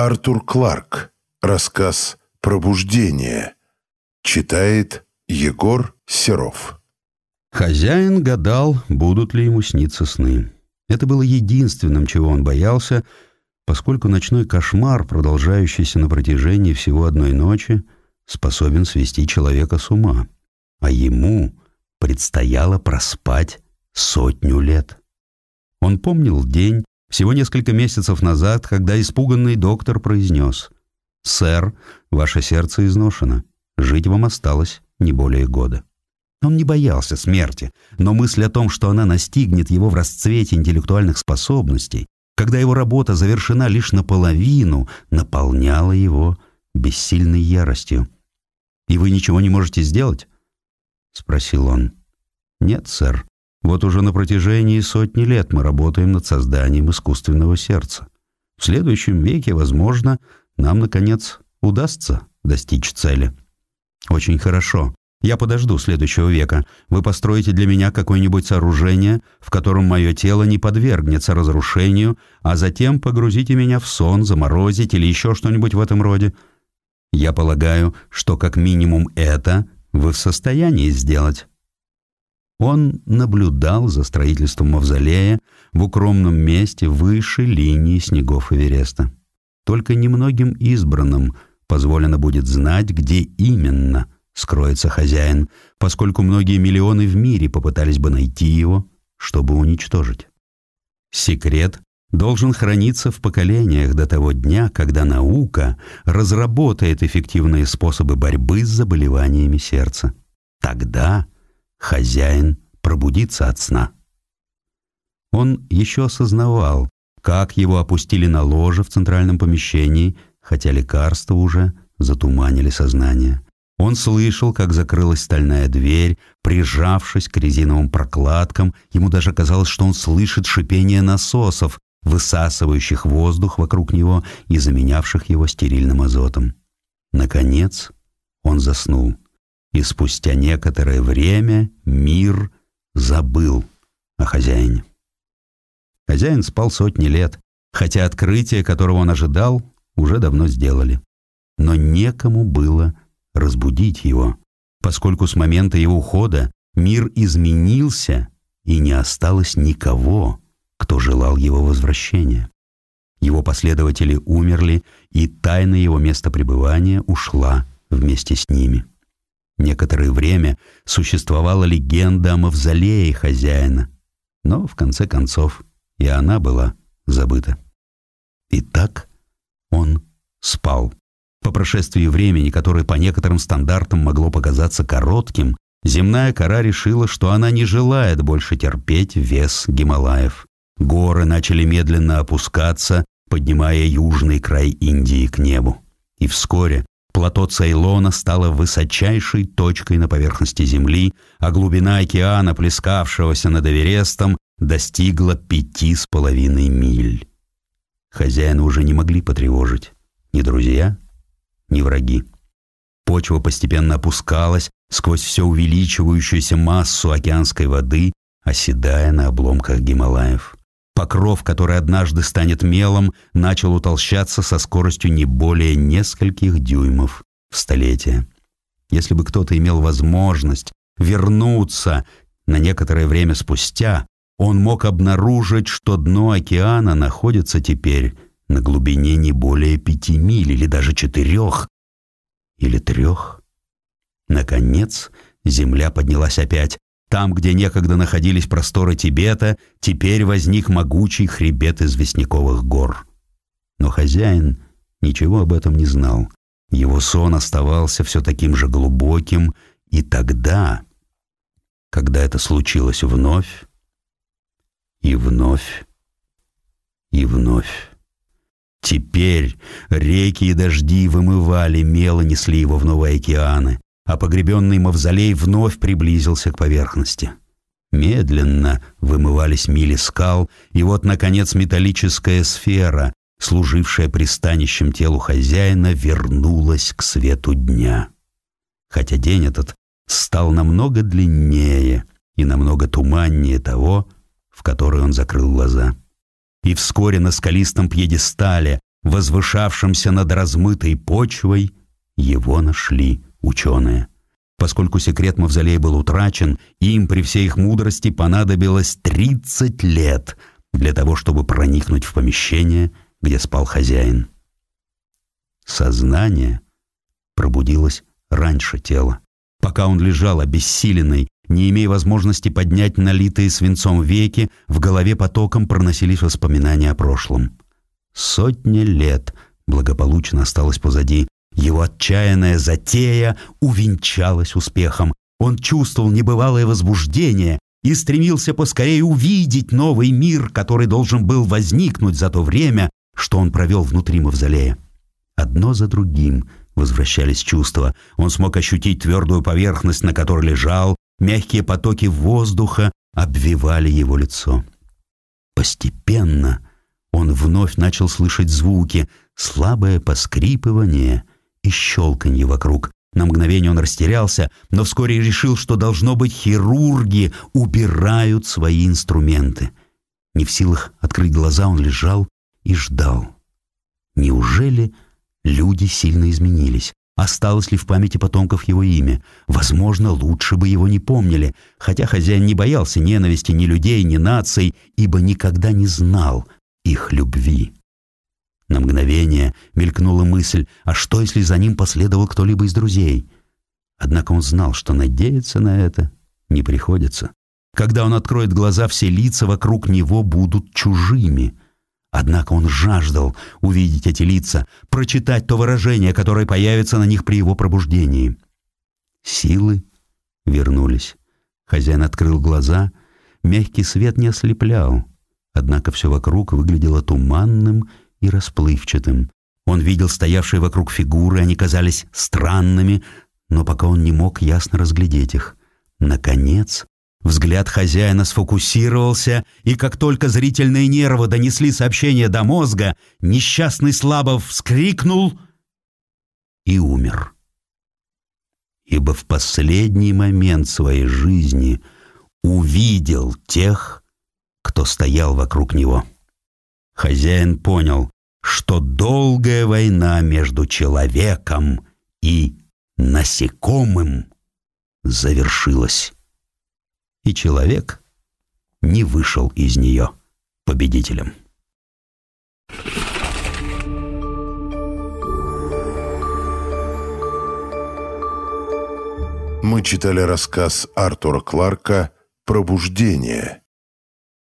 Артур Кларк. Рассказ «Пробуждение». Читает Егор Серов. Хозяин гадал, будут ли ему сниться сны. Это было единственным, чего он боялся, поскольку ночной кошмар, продолжающийся на протяжении всего одной ночи, способен свести человека с ума. А ему предстояло проспать сотню лет. Он помнил день, всего несколько месяцев назад, когда испуганный доктор произнес «Сэр, ваше сердце изношено, жить вам осталось не более года». Он не боялся смерти, но мысль о том, что она настигнет его в расцвете интеллектуальных способностей, когда его работа завершена лишь наполовину, наполняла его бессильной яростью. «И вы ничего не можете сделать?» — спросил он. «Нет, сэр. Вот уже на протяжении сотни лет мы работаем над созданием искусственного сердца. В следующем веке, возможно, нам, наконец, удастся достичь цели. Очень хорошо. Я подожду следующего века. Вы построите для меня какое-нибудь сооружение, в котором мое тело не подвергнется разрушению, а затем погрузите меня в сон, заморозить или еще что-нибудь в этом роде. Я полагаю, что как минимум это вы в состоянии сделать. Он наблюдал за строительством мавзолея в укромном месте выше линии снегов Эвереста. Только немногим избранным позволено будет знать, где именно скроется хозяин, поскольку многие миллионы в мире попытались бы найти его, чтобы уничтожить. Секрет должен храниться в поколениях до того дня, когда наука разработает эффективные способы борьбы с заболеваниями сердца. Тогда хозяин пробудится от сна. Он еще осознавал, как его опустили на ложе в центральном помещении, хотя лекарства уже затуманили сознание. Он слышал, как закрылась стальная дверь, прижавшись к резиновым прокладкам, ему даже казалось, что он слышит шипение насосов, высасывающих воздух вокруг него и заменявших его стерильным азотом. Наконец он заснул и спустя некоторое время мир забыл о хозяине. Хозяин спал сотни лет, хотя открытие, которого он ожидал, уже давно сделали. Но некому было разбудить его, поскольку с момента его ухода мир изменился и не осталось никого, кто желал его возвращения. Его последователи умерли, и тайна его места пребывания ушла вместе с ними. Некоторое время существовала легенда о мавзолее хозяина, но в конце концов и она была забыта. И так он спал. По прошествии времени, которое по некоторым стандартам могло показаться коротким, земная кора решила, что она не желает больше терпеть вес Гималаев. Горы начали медленно опускаться, поднимая южный край Индии к небу. И вскоре Плато Цейлона стало высочайшей точкой на поверхности Земли, а глубина океана, плескавшегося над Эверестом, достигла пяти с половиной миль. Хозяина уже не могли потревожить ни друзья, ни враги. Почва постепенно опускалась сквозь все увеличивающуюся массу океанской воды, оседая на обломках Гималаев. Покров, который однажды станет мелом, начал утолщаться со скоростью не более нескольких дюймов в столетие. Если бы кто-то имел возможность вернуться на некоторое время спустя, он мог обнаружить, что дно океана находится теперь на глубине не более пяти миль или даже четырех или трех. Наконец, земля поднялась опять, там, где некогда находились просторы Тибета, теперь возник могучий хребет известняковых гор. Но хозяин ничего об этом не знал. Его сон оставался все таким же глубоким, и тогда, когда это случилось вновь, и вновь, и вновь. Теперь реки и дожди вымывали мело, несли его в новые океаны а погребенный мавзолей вновь приблизился к поверхности. Медленно вымывались мили скал, и вот, наконец, металлическая сфера, служившая пристанищем телу хозяина, вернулась к свету дня. Хотя день этот стал намного длиннее и намного туманнее того, в который он закрыл глаза. И вскоре на скалистом пьедестале, возвышавшемся над размытой почвой, его нашли ученые. Поскольку секрет мавзолея был утрачен, им при всей их мудрости понадобилось 30 лет для того, чтобы проникнуть в помещение, где спал хозяин. Сознание пробудилось раньше тела. Пока он лежал обессиленный, не имея возможности поднять налитые свинцом веки, в голове потоком проносились воспоминания о прошлом. Сотня лет благополучно осталось позади. Его отчаянная затея увенчалась успехом. Он чувствовал небывалое возбуждение и стремился поскорее увидеть новый мир, который должен был возникнуть за то время, что он провел внутри мавзолея. Одно за другим возвращались чувства. Он смог ощутить твердую поверхность, на которой лежал, мягкие потоки воздуха обвивали его лицо. Постепенно он вновь начал слышать звуки, слабое поскрипывание и щелканье вокруг. На мгновение он растерялся, но вскоре решил, что, должно быть, хирурги убирают свои инструменты. Не в силах открыть глаза, он лежал и ждал. Неужели люди сильно изменились? Осталось ли в памяти потомков его имя? Возможно, лучше бы его не помнили, хотя хозяин не боялся ненависти ни людей, ни наций, ибо никогда не знал их любви. На мгновение мелькнула мысль, а что, если за ним последовал кто-либо из друзей? Однако он знал, что надеяться на это не приходится. Когда он откроет глаза, все лица вокруг него будут чужими — Однако он жаждал увидеть эти лица, прочитать то выражение, которое появится на них при его пробуждении. Силы вернулись. Хозяин открыл глаза. Мягкий свет не ослеплял. Однако все вокруг выглядело туманным и расплывчатым. Он видел стоявшие вокруг фигуры, они казались странными, но пока он не мог ясно разглядеть их. Наконец, Взгляд хозяина сфокусировался, и как только зрительные нервы донесли сообщение до мозга, несчастный слабо вскрикнул и умер. Ибо в последний момент своей жизни увидел тех, кто стоял вокруг него. Хозяин понял, что долгая война между человеком и насекомым завершилась и человек не вышел из нее победителем. Мы читали рассказ Артура Кларка «Пробуждение».